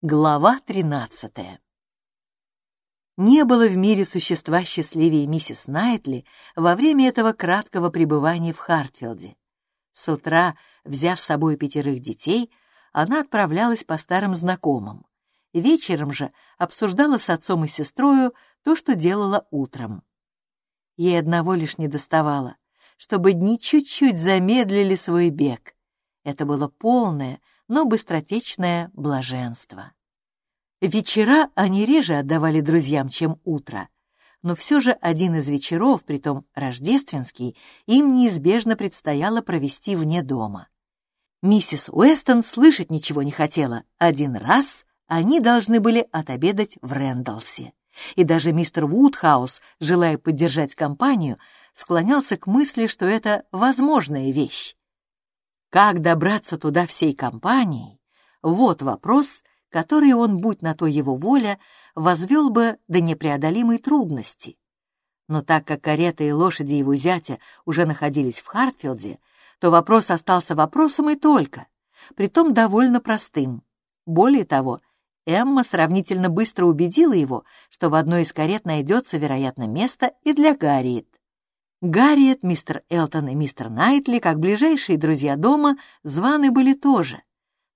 Глава тринадцатая Не было в мире существа счастливее миссис Найтли во время этого краткого пребывания в Хартфилде. С утра, взяв с собой пятерых детей, она отправлялась по старым знакомым. Вечером же обсуждала с отцом и сестрою то, что делала утром. Ей одного лишь недоставало, чтобы дни чуть-чуть замедлили свой бег. Это было полное, но быстротечное блаженство. Вечера они реже отдавали друзьям, чем утро, но все же один из вечеров, притом рождественский, им неизбежно предстояло провести вне дома. Миссис Уэстон слышать ничего не хотела. Один раз они должны были отобедать в Рэндалсе. И даже мистер Вудхаус, желая поддержать компанию, склонялся к мысли, что это возможная вещь. Как добраться туда всей компанией? Вот вопрос, который он, будь на то его воля, возвел бы до непреодолимой трудности. Но так как карета и лошади его зятя уже находились в Хартфилде, то вопрос остался вопросом и только, притом довольно простым. Более того, Эмма сравнительно быстро убедила его, что в одной из карет найдется, вероятно, место и для Гарриет. Гарриет, мистер Элтон и мистер Найтли, как ближайшие друзья дома, званы были тоже.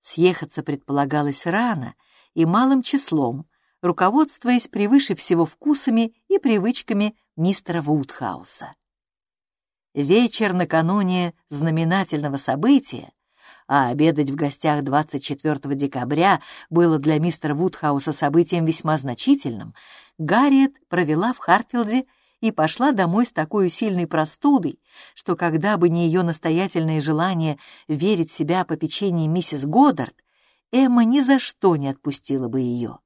Съехаться предполагалось рано и малым числом, руководствуясь превыше всего вкусами и привычками мистера Вудхауса. Вечер накануне знаменательного события, а обедать в гостях 24 декабря было для мистера Вудхауса событием весьма значительным, Гарриет провела в Хартфилде и пошла домой с такой сильной простудой, что когда бы не ее настоятельное желание верить себя по печенье миссис Годдард, Эмма ни за что не отпустила бы ее.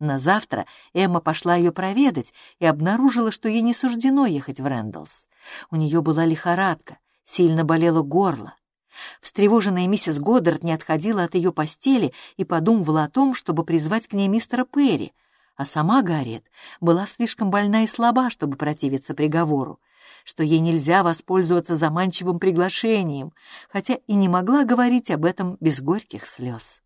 На завтра Эмма пошла ее проведать и обнаружила, что ей не суждено ехать в Рэндаллс. У нее была лихорадка, сильно болело горло. Встревоженная миссис Годдард не отходила от ее постели и подумывала о том, чтобы призвать к ней мистера Перри, а сама Гарриет была слишком больна и слаба, чтобы противиться приговору, что ей нельзя воспользоваться заманчивым приглашением, хотя и не могла говорить об этом без горьких слез.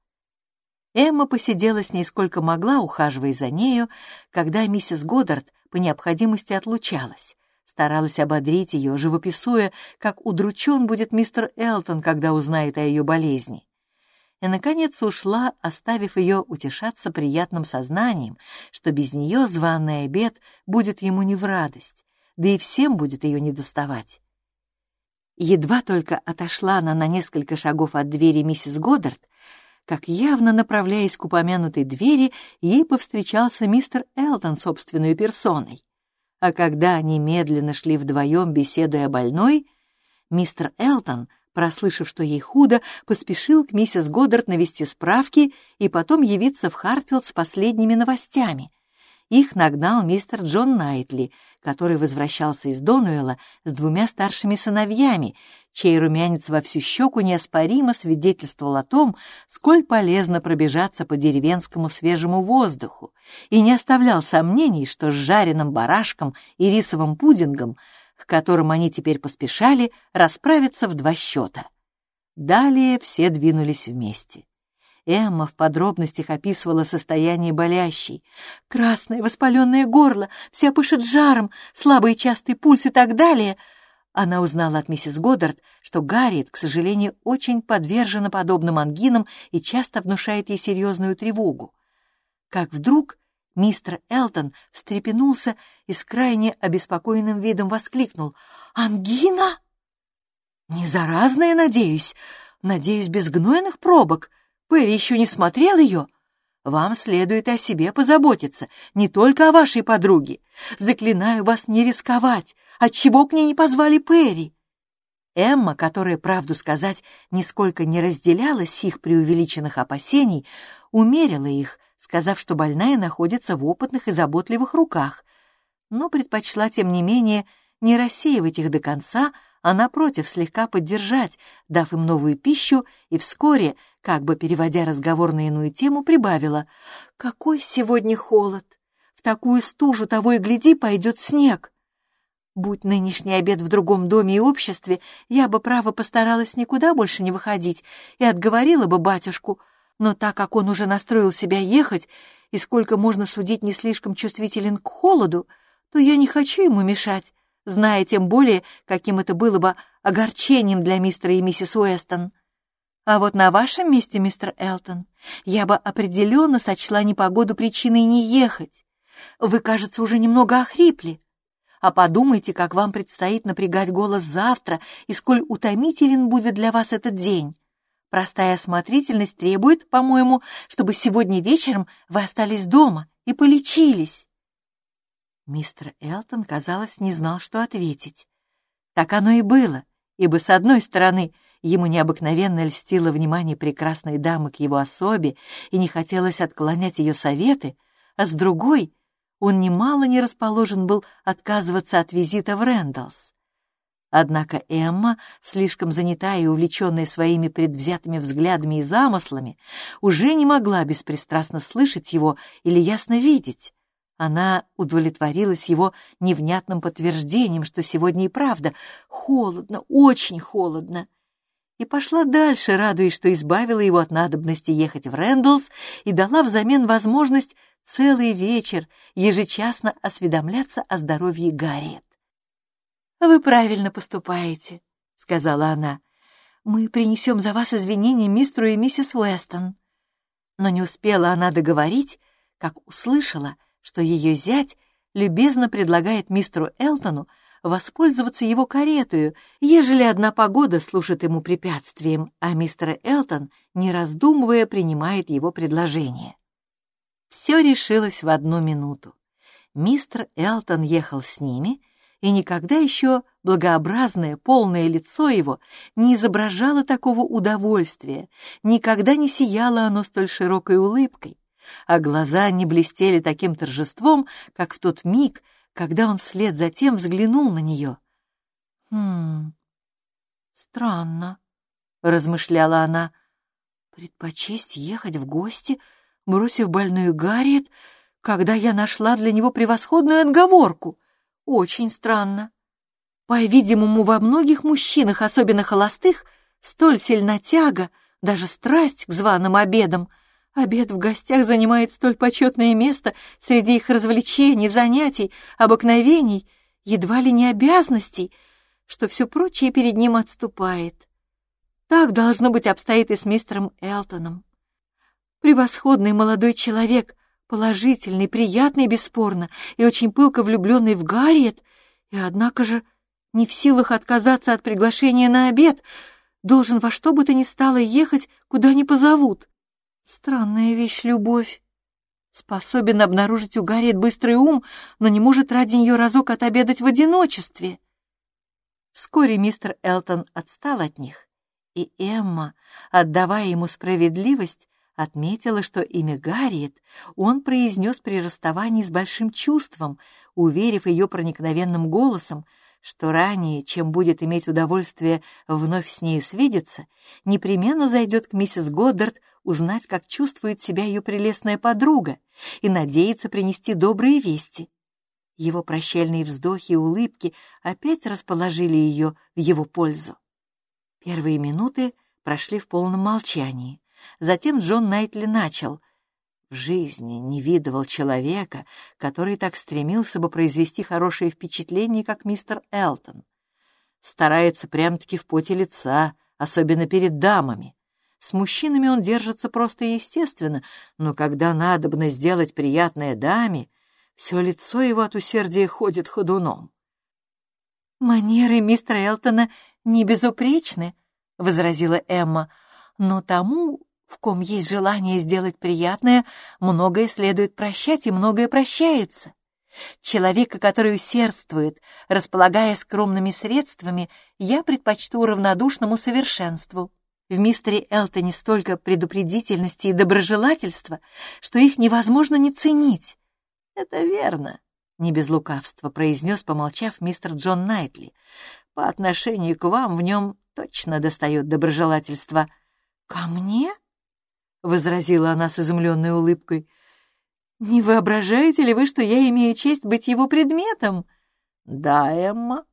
Эмма посидела с ней сколько могла, ухаживая за нею, когда миссис Годдард по необходимости отлучалась, старалась ободрить ее, живописуя, как удручен будет мистер Элтон, когда узнает о ее болезни и, наконец, ушла, оставив ее утешаться приятным сознанием, что без нее званый обед будет ему не в радость, да и всем будет ее недоставать. Едва только отошла она на несколько шагов от двери миссис Годдард, как явно направляясь к упомянутой двери, ей повстречался мистер Элтон собственной персоной. А когда они медленно шли вдвоем, беседуя о больной, мистер Элтон — прослышав, что ей худо, поспешил к миссис Годдард навести справки и потом явиться в Хартфилд с последними новостями. Их нагнал мистер Джон Найтли, который возвращался из Донуэла с двумя старшими сыновьями, чей румянец во всю щеку неоспоримо свидетельствовал о том, сколь полезно пробежаться по деревенскому свежему воздуху, и не оставлял сомнений, что с жареным барашком и рисовым пудингом — к которым они теперь поспешали, расправиться в два счета. Далее все двинулись вместе. Эмма в подробностях описывала состояние болящей. Красное воспаленное горло, вся пышет жаром, слабый частый пульс и так далее. Она узнала от миссис Годдард, что Гарриет, к сожалению, очень подвержена подобным ангинам и часто внушает ей серьезную тревогу. Как вдруг Мистер Элтон встрепенулся и с крайне обеспокоенным видом воскликнул. «Ангина?» «Не заразная, надеюсь? Надеюсь, без гнойных пробок? Перри еще не смотрел ее?» «Вам следует о себе позаботиться, не только о вашей подруге. Заклинаю вас не рисковать. Отчего к ней не позвали Перри?» Эмма, которая, правду сказать, нисколько не разделяла сих преувеличенных опасений, умерила их сказав, что больная находится в опытных и заботливых руках, но предпочла, тем не менее, не рассеивать их до конца, а, напротив, слегка поддержать, дав им новую пищу, и вскоре, как бы переводя разговор на иную тему, прибавила «Какой сегодня холод! В такую стужу того и гляди пойдет снег!» Будь нынешний обед в другом доме и обществе, я бы, право, постаралась никуда больше не выходить и отговорила бы батюшку — Но так как он уже настроил себя ехать, и сколько можно судить не слишком чувствителен к холоду, то я не хочу ему мешать, зная тем более, каким это было бы огорчением для мистера и миссис Уэстон. А вот на вашем месте, мистер Элтон, я бы определенно сочла непогоду причиной не ехать. Вы, кажется, уже немного охрипли. А подумайте, как вам предстоит напрягать голос завтра и сколь утомителен будет для вас этот день. Простая осмотрительность требует, по-моему, чтобы сегодня вечером вы остались дома и полечились. Мистер Элтон, казалось, не знал, что ответить. Так оно и было, ибо, с одной стороны, ему необыкновенно льстило внимание прекрасной дамы к его особе и не хотелось отклонять ее советы, а с другой он немало не расположен был отказываться от визита в Рэндаллс. Однако Эмма, слишком занятая и увлеченная своими предвзятыми взглядами и замыслами, уже не могла беспристрастно слышать его или ясно видеть. Она удовлетворилась его невнятным подтверждением, что сегодня и правда холодно, очень холодно, и пошла дальше, радуясь, что избавила его от надобности ехать в Рэндаллс и дала взамен возможность целый вечер ежечасно осведомляться о здоровье Гарриет. «Вы правильно поступаете», — сказала она. «Мы принесем за вас извинения мистеру и миссис Уэстон». Но не успела она договорить, как услышала, что ее зять любезно предлагает мистеру Элтону воспользоваться его каретою, ежели одна погода служит ему препятствием, а мистер Элтон, не раздумывая, принимает его предложение. Все решилось в одну минуту. Мистер Элтон ехал с ними, и никогда еще благообразное, полное лицо его не изображало такого удовольствия, никогда не сияло оно столь широкой улыбкой, а глаза не блестели таким торжеством, как в тот миг, когда он вслед за тем взглянул на нее. «Хм, странно», — размышляла она, — «предпочесть ехать в гости, бросив больную Гарриет, когда я нашла для него превосходную отговорку. Очень странно. По-видимому, во многих мужчинах, особенно холостых, столь сильна тяга, даже страсть к званым обедам — Обед в гостях занимает столь почетное место среди их развлечений, занятий, обыкновений, едва ли не обязанностей, что все прочее перед ним отступает. Так, должно быть, обстоит и с мистером Элтоном. Превосходный молодой человек, положительный, приятный, бесспорно, и очень пылко влюбленный в Гарриет, и, однако же, не в силах отказаться от приглашения на обед, должен во что бы то ни стало ехать, куда ни позовут. Странная вещь любовь. Способен обнаружить у Гарриет быстрый ум, но не может ради нее разок отобедать в одиночестве. Вскоре мистер Элтон отстал от них, и Эмма, отдавая ему справедливость, отметила, что имя Гарриет он произнес при расставании с большим чувством, уверив ее проникновенным голосом, что ранее, чем будет иметь удовольствие вновь с нею свидеться, непременно зайдет к миссис Годдард узнать, как чувствует себя ее прелестная подруга, и надеется принести добрые вести. Его прощальные вздохи и улыбки опять расположили ее в его пользу. Первые минуты прошли в полном молчании. Затем Джон Найтли начал — в жизни не видывал человека, который так стремился бы произвести хорошее впечатление, как мистер Элтон. Старается прям-таки в поте лица, особенно перед дамами. С мужчинами он держится просто естественно, но когда надобно сделать приятное даме, все лицо его от усердия ходит ходуном. «Манеры мистера Элтона не безупречны», — возразила Эмма, «но тому в ком есть желание сделать приятное, многое следует прощать, и многое прощается. Человека, который усердствует, располагая скромными средствами, я предпочту равнодушному совершенству. В мистере Элтоне столько предупредительности и доброжелательства, что их невозможно не ценить. Это верно, — не без лукавства произнес, помолчав мистер Джон Найтли. По отношению к вам в нем точно достает доброжелательства. Ко мне? — возразила она с изумленной улыбкой. «Не воображаете ли вы, что я имею честь быть его предметом?» «Да, Эмма,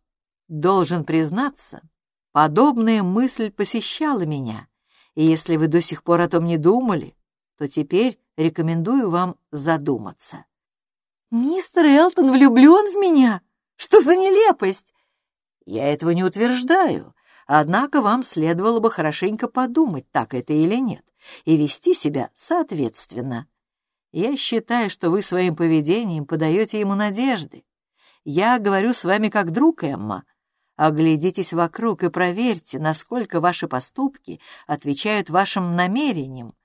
должен признаться, подобная мысль посещала меня, и если вы до сих пор о том не думали, то теперь рекомендую вам задуматься. «Мистер Элтон влюблен в меня? Что за нелепость?» «Я этого не утверждаю, однако вам следовало бы хорошенько подумать, так это или нет, и вести себя соответственно. Я считаю, что вы своим поведением подаете ему надежды. Я говорю с вами как друг, Эмма. Оглядитесь вокруг и проверьте, насколько ваши поступки отвечают вашим намерениям.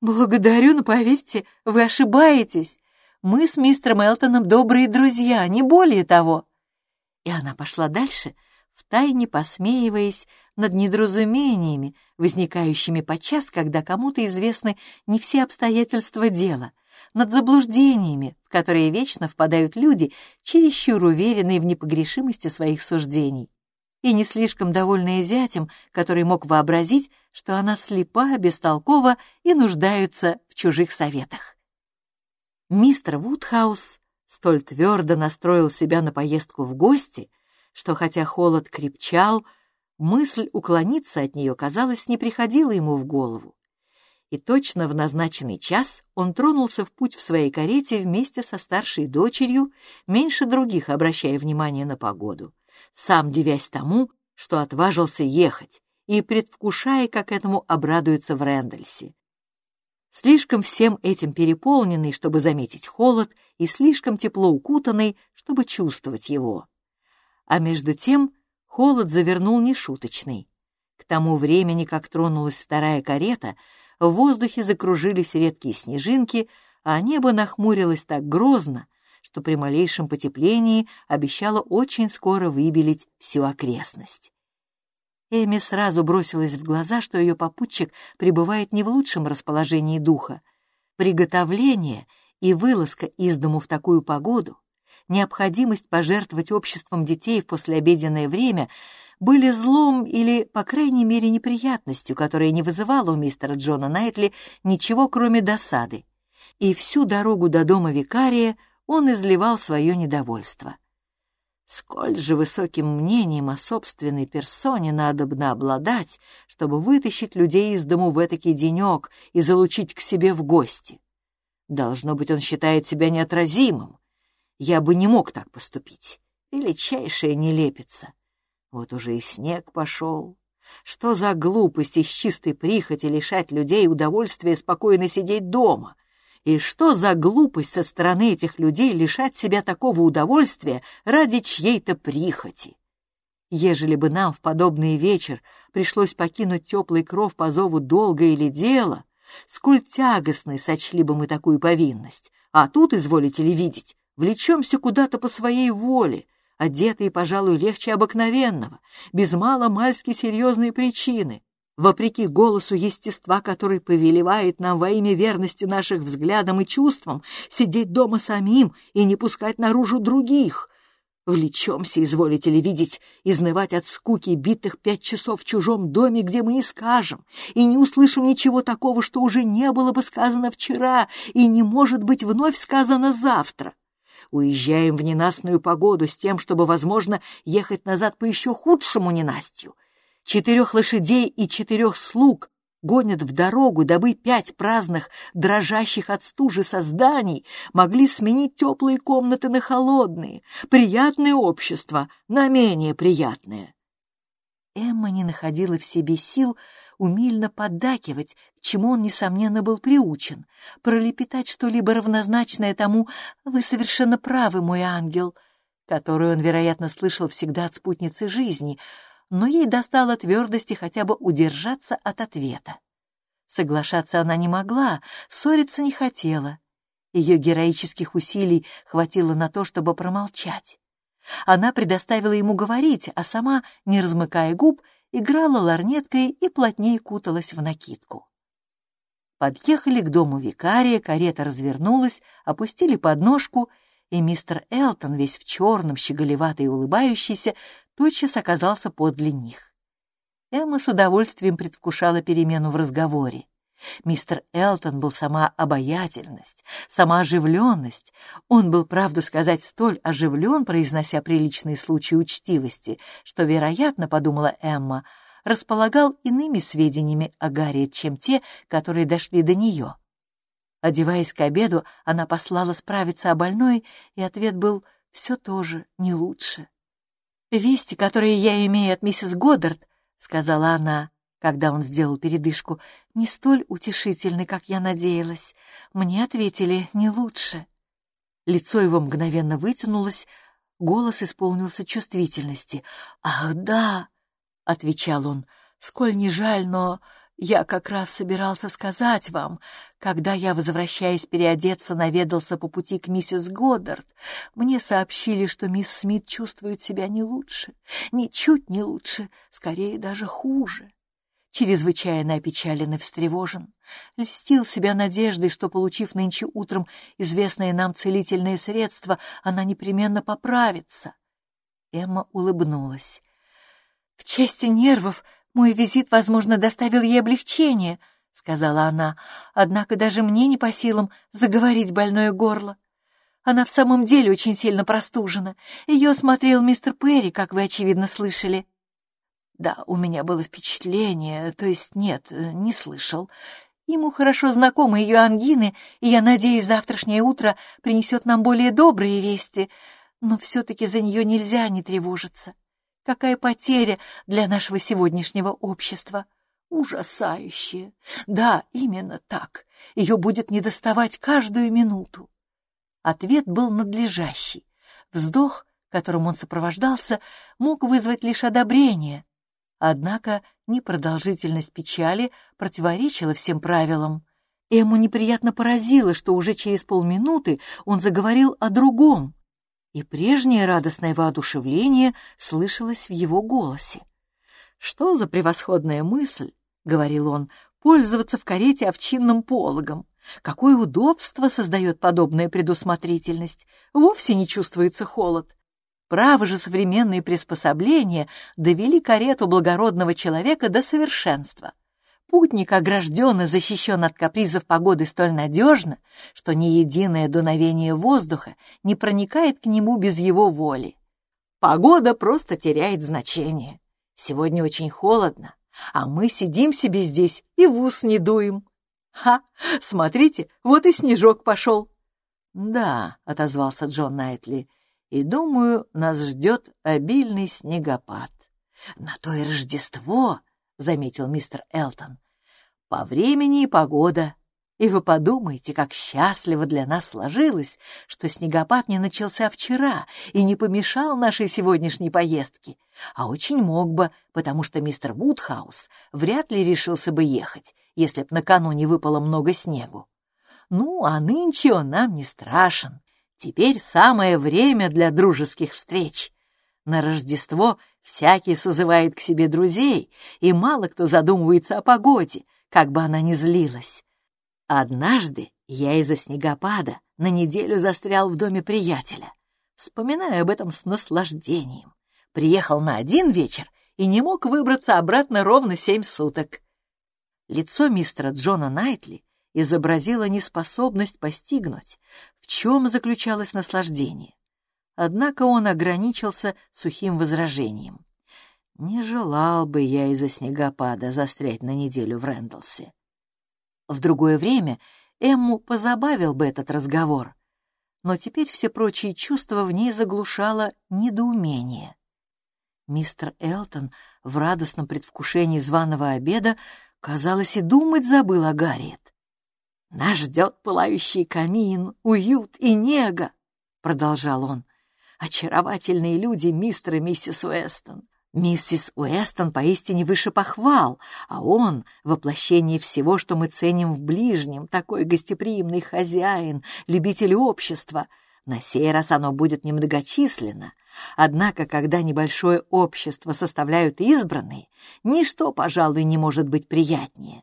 Благодарю, но поверьте, вы ошибаетесь. Мы с мистером Элтоном добрые друзья, не более того. И она пошла дальше, втайне посмеиваясь над недоразумениями, возникающими подчас, когда кому-то известны не все обстоятельства дела, над заблуждениями, в которые вечно впадают люди, чересчур уверенные в непогрешимости своих суждений, и не слишком довольные зятем, который мог вообразить, что она слепа, бестолкова и нуждается в чужих советах. Мистер Вудхаус столь твердо настроил себя на поездку в гости, что хотя холод крепчал, мысль уклониться от нее, казалось, не приходила ему в голову. И точно в назначенный час он тронулся в путь в своей карете вместе со старшей дочерью, меньше других обращая внимание на погоду, сам девясь тому, что отважился ехать, и предвкушая, как этому обрадуются в Рэндальсе слишком всем этим переполненный, чтобы заметить холод, и слишком тепло укутанный, чтобы чувствовать его. А между тем холод завернул нешуточный. К тому времени, как тронулась вторая карета, в воздухе закружились редкие снежинки, а небо нахмурилось так грозно, что при малейшем потеплении обещало очень скоро выбелить всю окрестность. Эми сразу бросилась в глаза, что ее попутчик пребывает не в лучшем расположении духа. Приготовление и вылазка из дому в такую погоду, необходимость пожертвовать обществом детей в послеобеденное время были злом или, по крайней мере, неприятностью, которая не вызывала у мистера Джона Найтли ничего, кроме досады. И всю дорогу до дома викария он изливал свое недовольство. Сколь же высоким мнением о собственной персоне надобно обладать, чтобы вытащить людей из дому в этакий денек и залучить к себе в гости. Должно быть, он считает себя неотразимым. Я бы не мог так поступить. Величайшая нелепица. Вот уже и снег пошел. Что за глупость из чистой прихоти лишать людей удовольствия спокойно сидеть дома — и что за глупость со стороны этих людей лишать себя такого удовольствия ради чьей-то прихоти? Ежели бы нам в подобный вечер пришлось покинуть теплый кров по зову долга или дела, сколь тягостной сочли бы мы такую повинность. А тут, изволите ли видеть, влечемся куда-то по своей воле, одетые, пожалуй, легче обыкновенного, без мало-мальски серьезной причины, вопреки голосу естества, который повелевает нам во имя верности наших взглядам и чувствам, сидеть дома самим и не пускать наружу других. Влечемся, изволите ли видеть, изнывать от скуки битых пять часов в чужом доме, где мы не скажем и не услышим ничего такого, что уже не было бы сказано вчера и не может быть вновь сказано завтра. Уезжаем в ненастную погоду с тем, чтобы, возможно, ехать назад по еще худшему ненастью — четырех лошадей и четырех слуг гонят в дорогу, дабы пять праздных, дрожащих от стужи созданий могли сменить теплые комнаты на холодные, приятное общество на менее приятное. Эмма не находила в себе сил умильно поддакивать, к чему он, несомненно, был приучен, пролепетать что-либо равнозначное тому «Вы совершенно правы, мой ангел», которую он, вероятно, слышал всегда от спутницы жизни — но ей достало твердости хотя бы удержаться от ответа. Соглашаться она не могла, ссориться не хотела. Ее героических усилий хватило на то, чтобы промолчать. Она предоставила ему говорить, а сама, не размыкая губ, играла ларнеткой и плотнее куталась в накидку. Подъехали к дому викария, карета развернулась, опустили подножку — и мистер Элтон, весь в черном, щеголеватый и улыбающийся, тотчас оказался подле них. Эмма с удовольствием предвкушала перемену в разговоре. Мистер Элтон был сама обаятельность, сама оживленность. Он был, правду сказать, столь оживлен, произнося приличные случаи учтивости, что, вероятно, подумала Эмма, располагал иными сведениями о Гарриет, чем те, которые дошли до нее. Одеваясь к обеду, она послала справиться о больной, и ответ был все тоже не лучше. «Вести, которые я имею от миссис Годдард», — сказала она, когда он сделал передышку, — «не столь утешительны, как я надеялась. Мне ответили не лучше». Лицо его мгновенно вытянулось, голос исполнился чувствительности. «Ах, да!» — отвечал он. «Сколь не жаль, но я как раз собирался сказать вам, когда я, возвращаясь переодеться, наведался по пути к миссис Годдард, мне сообщили, что мисс Смит чувствует себя не лучше, ничуть не лучше, скорее даже хуже. Чрезвычайно опечален и встревожен, льстил себя надеждой, что, получив нынче утром известное нам целительное средство, она непременно поправится. Эмма улыбнулась. В части нервов «Мой визит, возможно, доставил ей облегчение», — сказала она, «однако даже мне не по силам заговорить больное горло. Она в самом деле очень сильно простужена. Ее осмотрел мистер Перри, как вы, очевидно, слышали». «Да, у меня было впечатление, то есть нет, не слышал. Ему хорошо знакомы ее ангины, и я надеюсь, завтрашнее утро принесет нам более добрые вести, но все-таки за нее нельзя не тревожиться. Какая потеря для нашего сегодняшнего общества! Ужасающая! Да, именно так. Ее будет недоставать каждую минуту. Ответ был надлежащий. Вздох, которым он сопровождался, мог вызвать лишь одобрение. Однако непродолжительность печали противоречила всем правилам. Ему неприятно поразило, что уже через полминуты он заговорил о другом и прежнее радостное воодушевление слышалось в его голосе. «Что за превосходная мысль!» — говорил он, — «пользоваться в карете овчинным пологом. Какое удобство создает подобная предусмотрительность! Вовсе не чувствуется холод. Право же современные приспособления довели карету благородного человека до совершенства. Путник огражден и защищен от капризов погоды столь надежно, что ни единое дуновение воздуха не проникает к нему без его воли. Погода просто теряет значение. Сегодня очень холодно, а мы сидим себе здесь и в ус не дуем. Ха, смотрите, вот и снежок пошел. Да, — отозвался Джон Найтли, — и, думаю, нас ждет обильный снегопад. На то и Рождество, — заметил мистер Элтон. «По времени и погода. И вы подумайте, как счастливо для нас сложилось, что снегопад не начался вчера и не помешал нашей сегодняшней поездке, а очень мог бы, потому что мистер Вудхаус вряд ли решился бы ехать, если б накануне выпало много снегу. Ну, а нынче он нам не страшен. Теперь самое время для дружеских встреч. На Рождество всякий созывает к себе друзей, и мало кто задумывается о погоде, как бы она ни злилась. Однажды я из-за снегопада на неделю застрял в доме приятеля. Вспоминаю об этом с наслаждением. Приехал на один вечер и не мог выбраться обратно ровно семь суток. Лицо мистера Джона Найтли изобразило неспособность постигнуть, в чем заключалось наслаждение. Однако он ограничился сухим возражением. Не желал бы я из-за снегопада застрять на неделю в Рэндалсе. В другое время Эмму позабавил бы этот разговор, но теперь все прочие чувства в ней заглушало недоумение. Мистер Элтон в радостном предвкушении званого обеда, казалось, и думать забыл о Гарриет. «Нас ждет пылающий камин, уют и нега», — продолжал он очаровательные люди мистер и миссис Уэстон. Миссис Уэстон поистине выше похвал, а он — воплощение всего, что мы ценим в ближнем, такой гостеприимный хозяин, любитель общества. На сей раз оно будет немногочисленно, однако, когда небольшое общество составляют избранные, ничто, пожалуй, не может быть приятнее.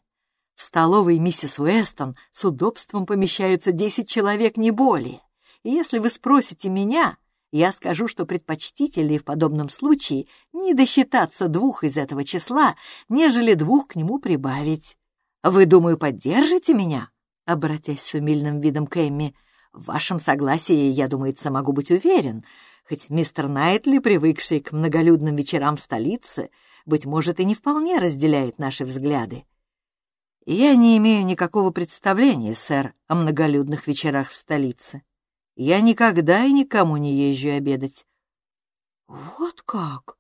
В столовой миссис Уэстон с удобством помещаются десять человек, не более. И если вы спросите меня, я скажу, что предпочтительнее в подобном случае не досчитаться двух из этого числа, нежели двух к нему прибавить. Вы, думаю, поддержите меня?» Обратясь с умильным видом к Эмми, «в вашем согласии, я, думается, могу быть уверен, хоть мистер Найтли, привыкший к многолюдным вечерам в столице, быть может, и не вполне разделяет наши взгляды. Я не имею никакого представления, сэр, о многолюдных вечерах в столице. Я никогда и никому не езжу обедать. Вот как?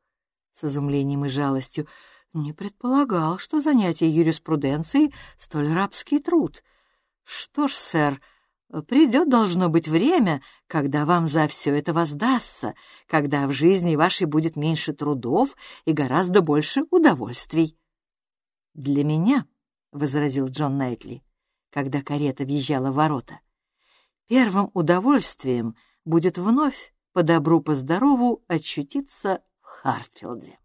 С изумлением и жалостью. Не предполагал, что занятие юриспруденцией — столь рабский труд. Что ж, сэр, придет, должно быть, время, когда вам за все это воздастся, когда в жизни вашей будет меньше трудов и гораздо больше удовольствий. Для меня, — возразил Джон Найтли, когда карета въезжала в ворота, Первым удовольствием будет вновь по добру, по очутиться в Хартфилде.